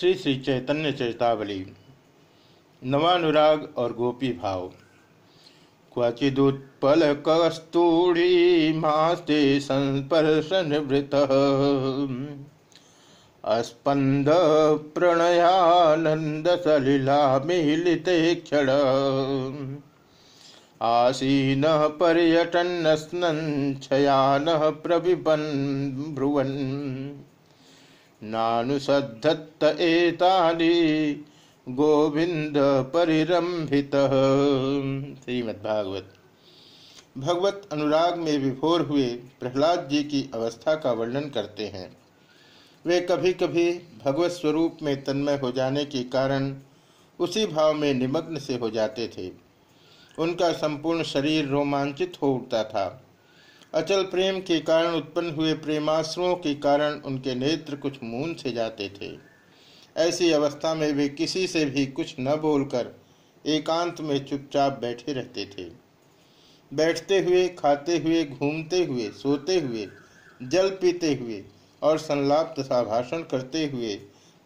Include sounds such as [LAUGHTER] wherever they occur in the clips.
श्री श्री चैतन्य चैतावली, नवानुराग और गोपी भाव। क्वचिदुत्पल कस्तूरी मास्ते संस्पर्शन वृत। अस्पंद प्रणयानंद सलिला मिलिते क्षण। आसीन पर्यटन स्नन प्रविपन ब्रुवन। नानुसद्धत्त एतानि गोविंद परिरंभित श्रीमद्भागवत। भगवत अनुराग में विभोर हुए प्रहलाद जी की अवस्था का वर्णन करते हैं। वे कभी कभी भगवत स्वरूप में तन्मय हो जाने के कारण उसी भाव में निमग्न से हो जाते थे। उनका संपूर्ण शरीर रोमांचित हो उठता था। अचल प्रेम के कारण उत्पन्न हुए प्रेमाश्रुओं के कारण उनके नेत्र कुछ मून से जाते थे। ऐसी अवस्था में वे किसी से भी कुछ न बोलकर एकांत में चुपचाप बैठे रहते थे। बैठते हुए, खाते हुए, घूमते हुए, सोते हुए, जल पीते हुए और संलाप तथा भाषण करते हुए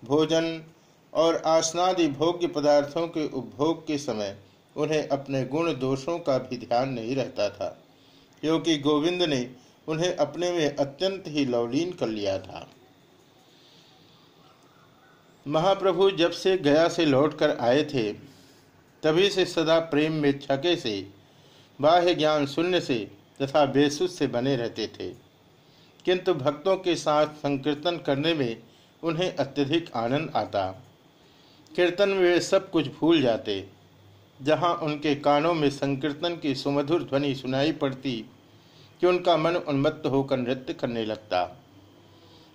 भोजन और आसनादि भोग्य पदार्थों के उपभोग के समय उन्हें अपने गुण दोषों का भी ध्यान नहीं रहता था। क्योंकि गोविंद ने उन्हें अपने में अत्यंत ही लवलीन कर लिया था। महाप्रभु जब से गया से लौटकर आए थे, तभी से सदा प्रेम में छके से, बाह्य ज्ञान शून्य से तथा बेसुस से बने रहते थे। किंतु भक्तों के साथ संकीर्तन करने में उन्हें अत्यधिक आनंद आता। कीर्तन में वे सब कुछ भूल जाते जहाँ उनके कानों में संकीर्तन की सुमधुर ध्वनि सुनाई पड़ती, कि उनका मन उन्मत्त होकर नृत्य करने लगता।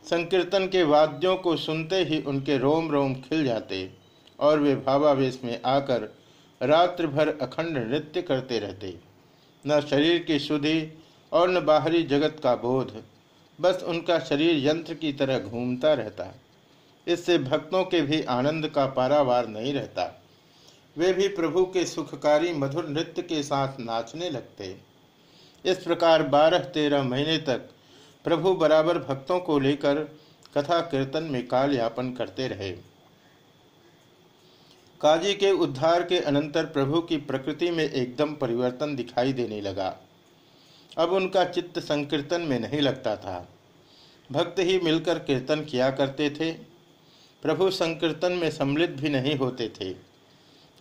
संकीर्तन के वाद्यों को सुनते ही उनके रोम रोम खिल जाते, और वे भावावेश में आकर रात्र भर अखंड नृत्य करते रहते। न शरीर की शुद्धि और न बाहरी जगत का बोध, बस उनका शरीर यंत्र की तरह घूमता रहता। इससे भक्तों के भी आनंद का पारावार नहीं रहता। वे भी प्रभु के सुखकारी मधुर नृत्य के साथ नाचने लगते। इस प्रकार बारह तेरह महीने तक प्रभु बराबर भक्तों को लेकर कथा कीर्तन में काल यापन करते रहे। काजी के उद्धार के अनंतर प्रभु की प्रकृति में एकदम परिवर्तन दिखाई देने लगा। अब उनका चित्त संकीर्तन में नहीं लगता था। भक्त ही मिलकर कीर्तन किया करते थे। प्रभु संकीर्तन में सम्मिलित भी नहीं होते थे।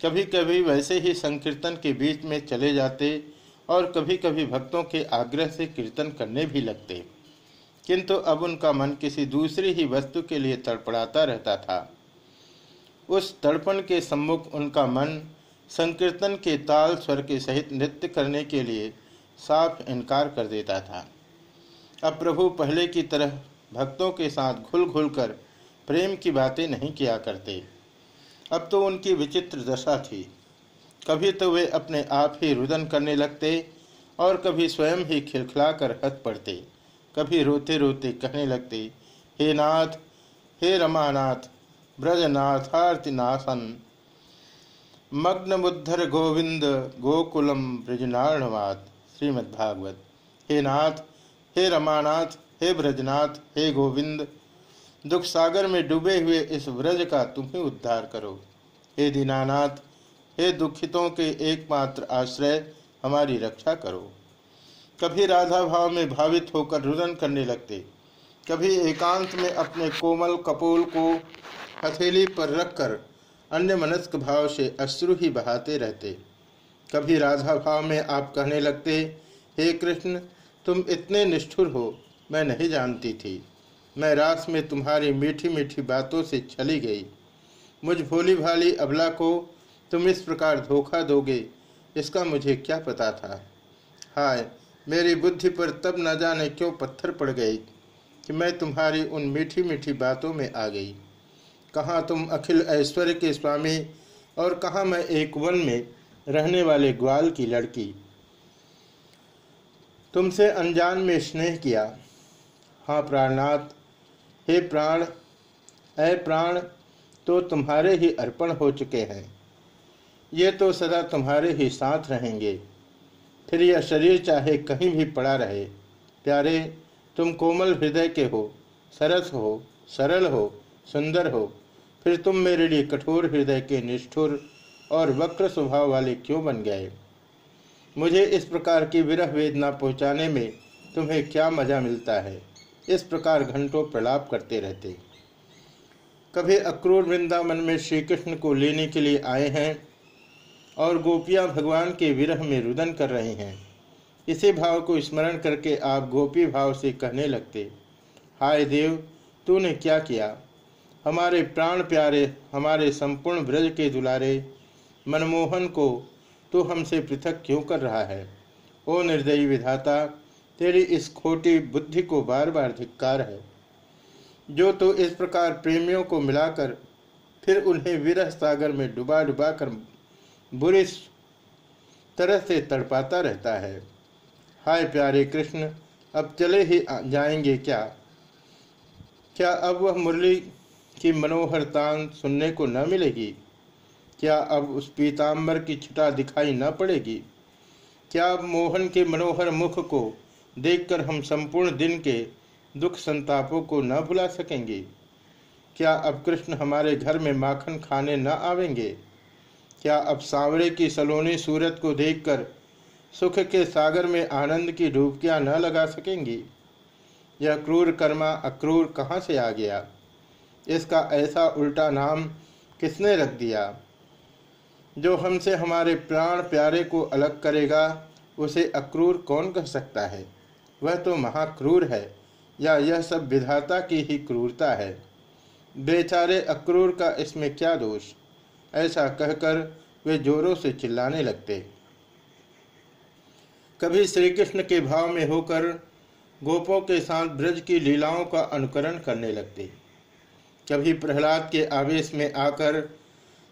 कभी कभी वैसे ही संकीर्तन के बीच में चले जाते और कभी कभी भक्तों के आग्रह से कीर्तन करने भी लगते। किंतु अब उनका मन किसी दूसरी ही वस्तु के लिए तड़पड़ाता रहता था। उस तड़पण के सम्मुख उनका मन संकीर्तन के ताल स्वर के सहित नृत्य करने के लिए साफ़ इनकार कर देता था। अब प्रभु पहले की तरह भक्तों के साथ घुल घुल कर प्रेम की बातें नहीं किया करते। अब तो उनकी विचित्र दशा थी। कभी तो वे अपने आप ही रुदन करने लगते और कभी स्वयं ही खिलखिलाकर हंस पड़ते। कभी रोते रोते कहने लगते, हे नाथ, हे रमानाथ ब्रजनाथार्तिनाशन मग्नमुद्धर गोविंद गोकुलम ब्रजनारणवाद श्रीमद्भागवत। हे नाथ, हे रमानाथ, हे ब्रजनाथ, हे गोविंद दुख सागर में डूबे हुए इस व्रज का तुम ही उद्धार करो। हे दीनानाथ, हे दुखितों के एकमात्र आश्रय, हमारी रक्षा करो। कभी राधा भाव में भावित होकर रुदन करने लगते, कभी एकांत में अपने कोमल कपोल को हथेली पर रखकर अन्य मनस्क भाव से अश्रु ही बहाते रहते। कभी राधा भाव में आप कहने लगते, हे कृष्ण, तुम इतने निष्ठुर हो, मैं नहीं जानती थी। मैं रास में तुम्हारी मीठी मीठी बातों से चली गई। मुझ भोली भाली अबला को तुम इस प्रकार धोखा दोगे, इसका मुझे क्या पता था? हाय, मेरी बुद्धि पर तब न जाने क्यों पत्थर पड़ गए कि मैं तुम्हारी उन मीठी मीठी बातों में आ गई। कहाँ तुम अखिल ऐश्वर्य के स्वामी और कहाँ मैं एक वन में रहने वाले ग्वाल की लड़की? तुमसे अनजान में स्नेह किया। हाँ प्राणनाथ हे प्राण, ऐ प्राण तो तुम्हारे ही अर्पण हो चुके हैं। ये तो सदा तुम्हारे ही साथ रहेंगे। फिर यह शरीर चाहे कहीं भी पड़ा रहे। प्यारे, तुम कोमल हृदय के हो, सरस हो, सरल हो, सुंदर हो। फिर तुम मेरे लिए कठोर हृदय के निष्ठुर और वक्र स्वभाव वाले क्यों बन गए? मुझे इस प्रकार की विरह वेदना पहुँचाने में तुम्हें क्या मज़ा मिलता है? इस प्रकार घंटों प्रलाप करते रहते। कभी अक्रूर वृंदावन में श्री कृष्ण को लेने के लिए आए हैं और गोपियाँ भगवान के विरह में रुदन कर रही हैं। इसी भाव को स्मरण करके आप गोपी भाव से कहने लगते, हाय देव, तूने क्या किया? हमारे प्राण प्यारे, हमारे संपूर्ण ब्रज के दुलारे, मनमोहन को तू हमसे पृथक क्यों कर रहा है? ओ निर्दयी विधाता तेरी इस खोटी बुद्धि को बार बार धिक्कार है। जो तो इस प्रकार प्रेमियों को मिलाकर, फिर उन्हें विरह सागर में डुबा डुबा कर बुरी तरह से तड़पाता रहता है। हाय प्यारे कृष्ण, अब चले ही जाएँगे क्या? क्या अब वह मुरली की मनोहर तान सुनने को न मिलेगी? क्या अब उस पीताम्बर की छटा दिखाई न पड़ेगी? क्या अब मोहन के मनोहर मुख को देखकर हम संपूर्ण दिन के दुख संतापों को न भुला सकेंगे। क्या अब कृष्ण हमारे घर में माखन खाने न आवेंगे? क्या अब सांवरे की सलोनी सूरत को देखकर सुख के सागर में आनंद की डूबकियाँ न लगा सकेंगी? यह क्रूर कर्मा अक्रूर कहाँ से आ गया? इसका ऐसा उल्टा नाम किसने रख दिया? जो हमसे हमारे प्राण प्यारे को अलग करेगा, उसे अक्रूर कौन कह सकता है? वह तो महाक्रूर है, या यह सब विधाता की ही क्रूरता है। बेचारे अक्रूर का इसमें क्या दोष? ऐसा कहकर वे जोरों से चिल्लाने लगते। कभी श्री कृष्ण के भाव में होकर गोपों के साथ ब्रज की लीलाओं का अनुकरण करने लगते। कभी प्रहलाद के आवेश में आकर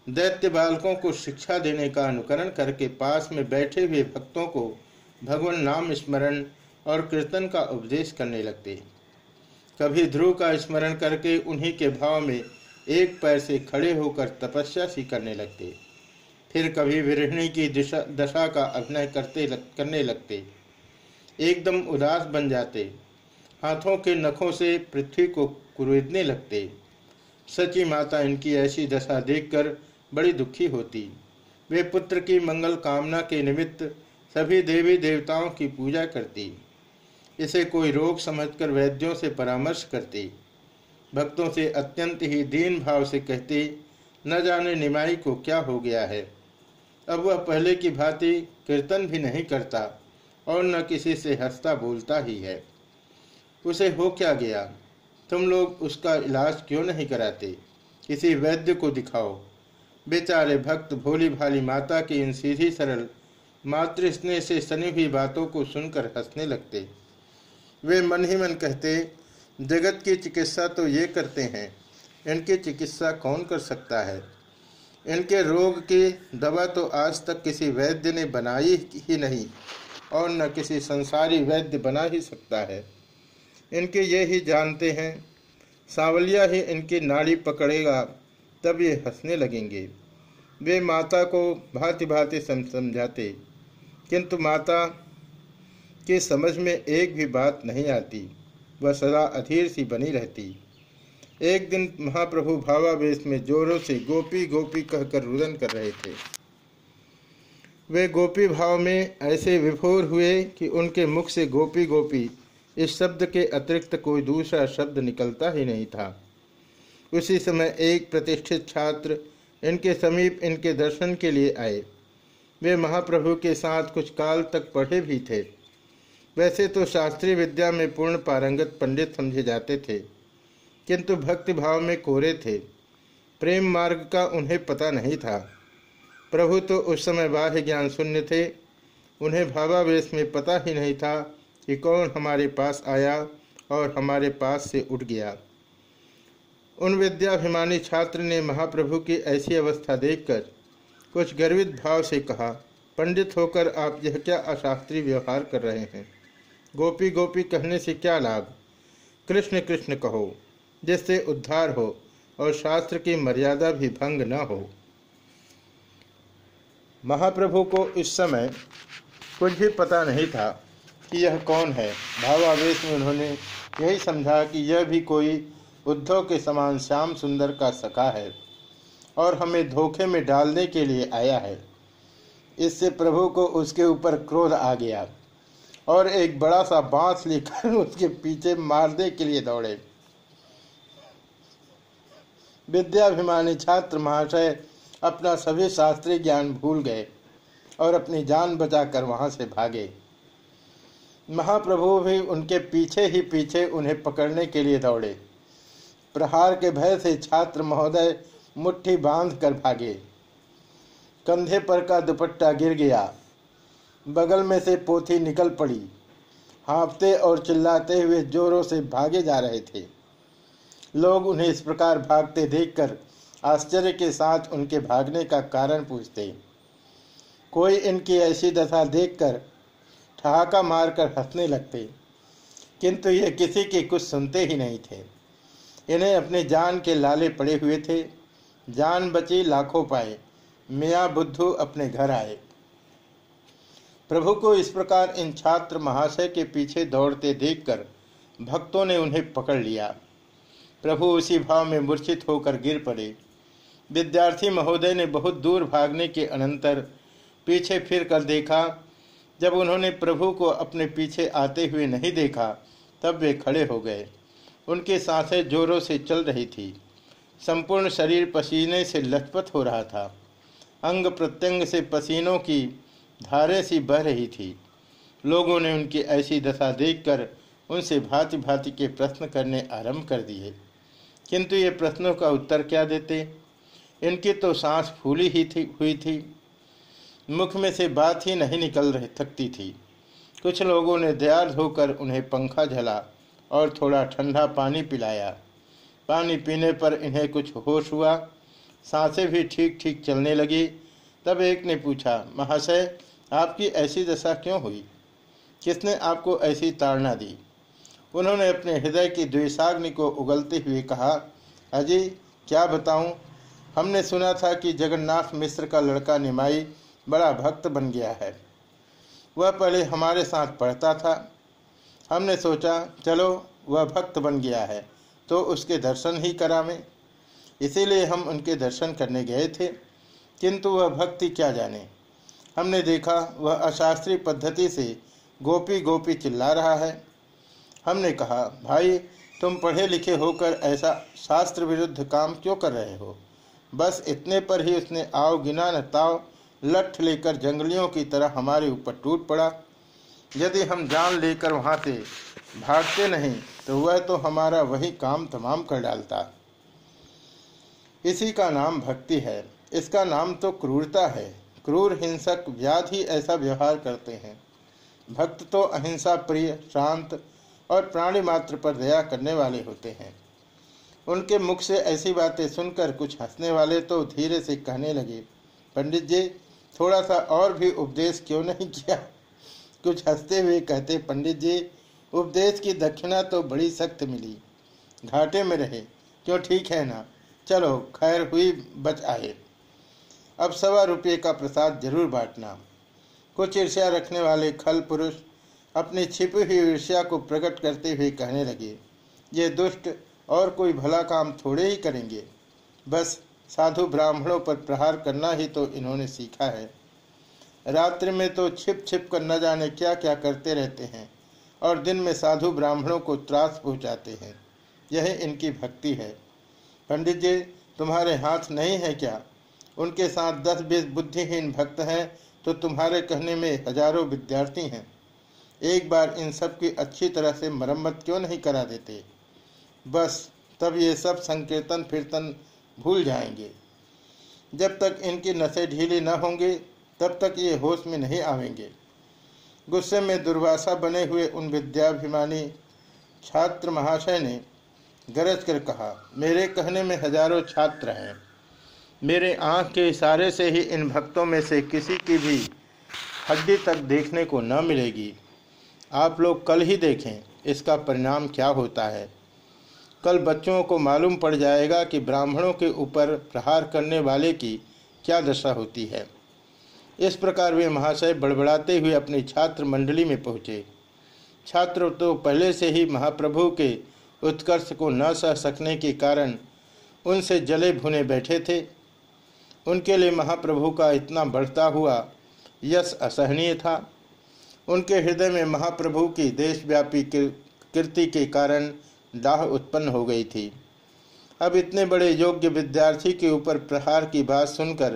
दैत्य बालकों को शिक्षा देने का अनुकरण करके पास में बैठे हुए भक्तों को भगवान नाम स्मरण और कीर्तन का उपदेश करने लगते कभी ध्रुव का स्मरण करके उन्हीं के भाव में एक पैर से खड़े होकर तपस्या सी करने लगते। फिर कभी विरहणी की दिशा दशा का अभिनय करते लग, करने लगते। एकदम उदास बन जाते। हाथों के नखों से पृथ्वी को कुरेदने लगते। सची माता इनकी ऐसी दशा देखकर बड़ी दुखी होती। वे पुत्र की मंगल कामना के निमित्त सभी देवी देवताओं की पूजा करती। इसे कोई रोग समझकर वैद्यों से परामर्श करती, भक्तों से अत्यंत ही दीन भाव से कहती, न जाने निमाई को क्या हो गया है। अब वह पहले की भांति कीर्तन भी नहीं करता और न किसी से हंसता बोलता ही है। उसे हो क्या गया? तुम लोग उसका इलाज क्यों नहीं कराते? किसी वैद्य को दिखाओ। बेचारे भक्त भोली भाली माता की इन सीधी सरल मातृ स्नेह से सनी हुई बातों को सुनकर हंसने लगते। वे मन ही मन कहते, जगत की चिकित्सा तो ये करते हैं। इनकी चिकित्सा कौन कर सकता है? इनके रोग की दवा तो आज तक किसी वैद्य ने बनाई ही नहीं, और न किसी संसारी वैद्य बना ही सकता है। इनके ये ही जानते हैं, सावलिया ही इनकी नाड़ी पकड़ेगा, तब ये हंसने लगेंगे। वे माता को भांति भांति समझाते किंतु माता की समझ में एक भी बात नहीं आती, वह सदा अधीर सी बनी रहती। एक दिन महाप्रभु भावावेश में जोरों से गोपी गोपी कहकर रुदन कर रहे थे। वे गोपी भाव में ऐसे विभोर हुए कि उनके मुख से गोपी गोपी इस शब्द के अतिरिक्त कोई दूसरा शब्द निकलता ही नहीं था। उसी समय एक प्रतिष्ठित छात्र इनके समीप इनके दर्शन के लिए आए। वे महाप्रभु के साथ कुछ काल तक पढ़े भी थे। वैसे तो शास्त्रीय विद्या में पूर्ण पारंगत पंडित समझे जाते थे, किंतु भक्ति भाव में कोरे थे। प्रेम मार्ग का उन्हें पता नहीं था। प्रभु तो उस समय बाह्य ज्ञान शून्य थे। उन्हें भावावेश में पता ही नहीं था कि कौन हमारे पास आया और हमारे पास से उठ गया। उन विद्याभिमानी छात्र ने महाप्रभु की ऐसी अवस्था देखकर कुछ गर्वित भाव से कहा, पंडित होकर आप यह क्या अशास्त्रीय व्यवहार कर रहे हैं? गोपी गोपी कहने से क्या लाभ? कृष्ण कृष्ण कहो, जिससे उद्धार हो और शास्त्र की मर्यादा भी भंग न हो। महाप्रभु को इस समय कुछ भी पता नहीं था कि यह कौन है। भावावेश में उन्होंने यही समझा कि यह भी कोई उद्धव के समान श्याम सुंदर का सखा है और हमें धोखे में डालने के लिए आया है। इससे प्रभु को उसके ऊपर क्रोध आ गया। और एक बड़ा सा बाँस लेकर [LAUGHS] उसके पीछे मारने के लिए दौड़े। विद्याभिमानी छात्र महाशय अपना सभी शास्त्रीय ज्ञान भूल गए और अपनी जान बचाकर वहाँ से भागे। महाप्रभु भी उनके पीछे ही पीछे उन्हें पकड़ने के लिए दौड़े। प्रहार के भय से छात्र महोदय मुट्ठी बाँध कर भागे। कंधे पर का दुपट्टा गिर गया। बगल में से पोथी निकल पड़ी। हाँफते और चिल्लाते हुए जोरों से भागे जा रहे थे। लोग उन्हें इस प्रकार भागते देखकर आश्चर्य के साथ उनके भागने का कारण पूछते। कोई इनकी ऐसी दशा देखकर ठहाका मारकर हंसने लगते, किंतु ये किसी की कुछ सुनते ही नहीं थे। इन्हें अपने जान के लाले पड़े हुए थे। जान बची लाखों पाए। मियाँ बुद्धू अपने घर आए। प्रभु को इस प्रकार इन छात्र महाशय के पीछे दौड़ते देखकर भक्तों ने उन्हें पकड़ लिया। प्रभु उसी भाव में मूर्छित होकर गिर पड़े। विद्यार्थी महोदय ने बहुत दूर भागने के अनंतर पीछे फिर कर देखा। जब उन्होंने प्रभु को अपने पीछे आते हुए नहीं देखा, तब वे खड़े हो गए। उनकी साँसें जोरों से चल रही थी। संपूर्ण शरीर पसीने से लथपथ हो रहा था। अंग प्रत्यंग से पसीनों की धारे सी बह रही थी। लोगों ने उनकी ऐसी दशा देखकर उनसे भांति भांति के प्रश्न करने आरंभ कर दिए। किंतु ये प्रश्नों का उत्तर क्या देते? इनकी तो सांस फूली ही थी, हुई थी। मुख में से बात ही नहीं निकल रही, थकती थी। कुछ लोगों ने दयाल होकर उन्हें पंखा झला और थोड़ा ठंडा पानी पिलाया। पानी पीने पर इन्हें कुछ होश हुआ। साँसें भी ठीक ठीक चलने लगी। तब एक ने पूछा, महाशय आपकी ऐसी दशा क्यों हुई? किसने आपको ऐसी ताड़ना दी? उन्होंने अपने हृदय की द्वेषाग्नि को उगलते हुए कहा अजय क्या बताऊँ? हमने सुना था कि जगन्नाथ मिश्र का लड़का निमाई बड़ा भक्त बन गया है। वह पहले हमारे साथ पढ़ता था। हमने सोचा, चलो, वह भक्त बन गया है तो उसके दर्शन ही करावें। इसीलिए हम उनके दर्शन करने गए थे। किंतु वह भक्ति क्या जाने? हमने देखा वह अशास्त्रीय पद्धति से गोपी गोपी चिल्ला रहा है। हमने कहा, भाई, तुम पढ़े लिखे होकर ऐसा शास्त्र विरुद्ध काम क्यों कर रहे हो? बस इतने पर ही उसने आओ गिना न ताव लठ लेकर जंगलियों की तरह हमारे ऊपर टूट पड़ा। यदि हम जान लेकर वहाँ से भागते नहीं तो वह तो हमारा वही काम तमाम कर डालता। इसी का नाम भक्ति है। इसका नाम तो क्रूरता है। क्रूर हिंसक व्याधि ऐसा व्यवहार करते हैं। भक्त तो अहिंसा, प्रिय, शांत और प्राणी मात्र पर दया करने वाले होते हैं। उनके मुख से ऐसी बातें सुनकर कुछ हंसने वाले तो धीरे से कहने लगे, पंडित जी थोड़ा सा और भी उपदेश क्यों नहीं किया? कुछ हँसते हुए कहते, पंडित जी, उपदेश की दक्षिणा तो बड़ी सख्त मिली। घाटे में रहे। क्यों ठीक है ना? चलो, खैर हुई, बच आए। अब सवा रुपये का प्रसाद ज़रूर बांटना। कुछ ईर्ष्या रखने वाले खल पुरुष अपनी छिपी हुई ईर्ष्या को प्रकट करते हुए कहने लगे, ये दुष्ट और कोई भला काम थोड़े ही करेंगे। बस साधु ब्राह्मणों पर प्रहार करना ही तो इन्होंने सीखा है। रात्रि में तो छिप छिप कर न जाने क्या क्या करते रहते हैं और दिन में साधु ब्राह्मणों को त्रास पहुँचाते हैं। यह इनकी भक्ति है। पंडित जी, तुम्हारे हाथ नहीं है क्या? उनके साथ दस बीस बुद्धिहीन भक्त हैं तो तुम्हारे कहने में हज़ारों विद्यार्थी हैं। एक बार इन सब की अच्छी तरह से मरम्मत क्यों नहीं करा देते? बस, तब ये सब संकीर्तन फिरतन भूल जाएँगे। जब तक इनकी नसें ढीली न होंगे, तब तक ये होश में नहीं आवेंगे। गुस्से में दुर्वासा बने हुए उन विद्याभिमानी छात्र महाशय ने गरज कर कहा, मेरे कहने में हज़ारों छात्र हैं। मेरे आँख के इशारे से ही इन भक्तों में से किसी की भी हड्डी तक देखने को न मिलेगी। आप लोग कल ही देखें, इसका परिणाम क्या होता है। कल बच्चों को मालूम पड़ जाएगा कि ब्राह्मणों के ऊपर प्रहार करने वाले की क्या दशा होती है। इस प्रकार वे महाशय बड़बड़ाते हुए अपनी छात्र मंडली में पहुँचे। छात्र तो पहले से ही महाप्रभु के उत्कर्ष को न सह सकने के कारण उनसे जले भुने बैठे थे। उनके लिए महाप्रभु का इतना बढ़ता हुआ यश असहनीय था। उनके हृदय में महाप्रभु की देशव्यापी कीर्ति के कारण डाह उत्पन्न हो गई थी। अब इतने बड़े योग्य विद्यार्थी के ऊपर प्रहार की बात सुनकर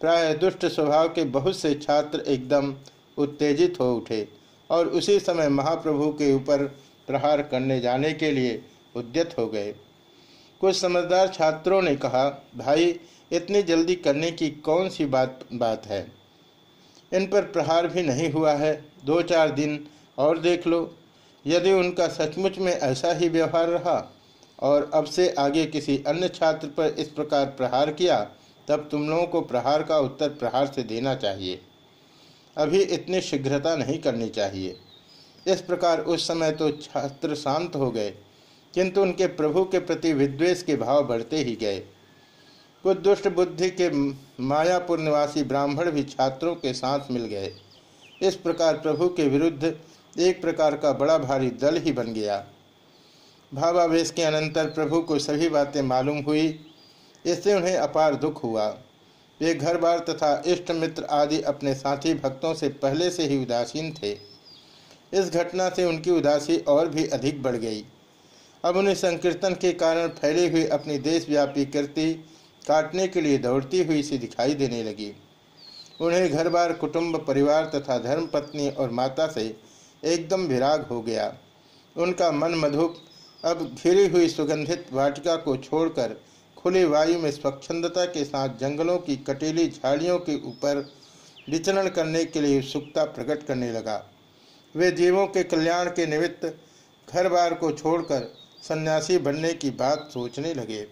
प्राय दुष्ट स्वभाव के बहुत से छात्र एकदम उत्तेजित हो उठे और उसी समय महाप्रभु के ऊपर प्रहार करने जाने के लिए उद्यत हो गए। कुछ समझदार छात्रों ने कहा, भाई इतनी जल्दी करने की कौन सी बात बात है? इन पर प्रहार भी नहीं हुआ है। दो चार दिन और देख लो। यदि उनका सचमुच में ऐसा ही व्यवहार रहा और अब से आगे किसी अन्य छात्र पर इस प्रकार प्रहार किया, तब तुम लोगों को प्रहार का उत्तर प्रहार से देना चाहिए। अभी इतनी शीघ्रता नहीं करनी चाहिए। इस प्रकार उस समय तो छात्र शांत हो गए, किंतु उनके प्रभु के प्रति विद्वेष के भाव बढ़ते ही गए। कुछ दुष्ट बुद्धि के मायापुर निवासी ब्राह्मण भी छात्रों के साथ मिल गए। इस प्रकार प्रभु के विरुद्ध एक प्रकार का बड़ा भारी दल ही बन गया। भावावेश के अनंतर प्रभु को सभी बातें मालूम हुई, इससे उन्हें अपार दुख हुआ। वे घर बार तथा इष्ट मित्र आदि अपने साथी भक्तों से पहले से ही उदासीन थे। इस घटना से उनकी उदासी और भी अधिक बढ़ गई। अब उन्हें संकीर्तन के कारण फैली हुई अपनी देशव्यापी कीर्ति काटने के लिए दौड़ती हुई सी दिखाई देने लगी। उन्हें घर बार कुटुंब, परिवार तथा धर्म पत्नी और माता से एकदम विराग हो गया। उनका मन मधुप, अब घिरी हुई सुगंधित वाटिका को छोड़कर खुली वायु में स्वच्छंदता के साथ जंगलों की कटीली झाड़ियों के ऊपर विचरण करने के लिए उत्सुकता प्रकट करने लगा। वे जीवों के कल्याण के निमित्त घर बार को छोड़कर सन्यासी बनने की बात सोचने लगे।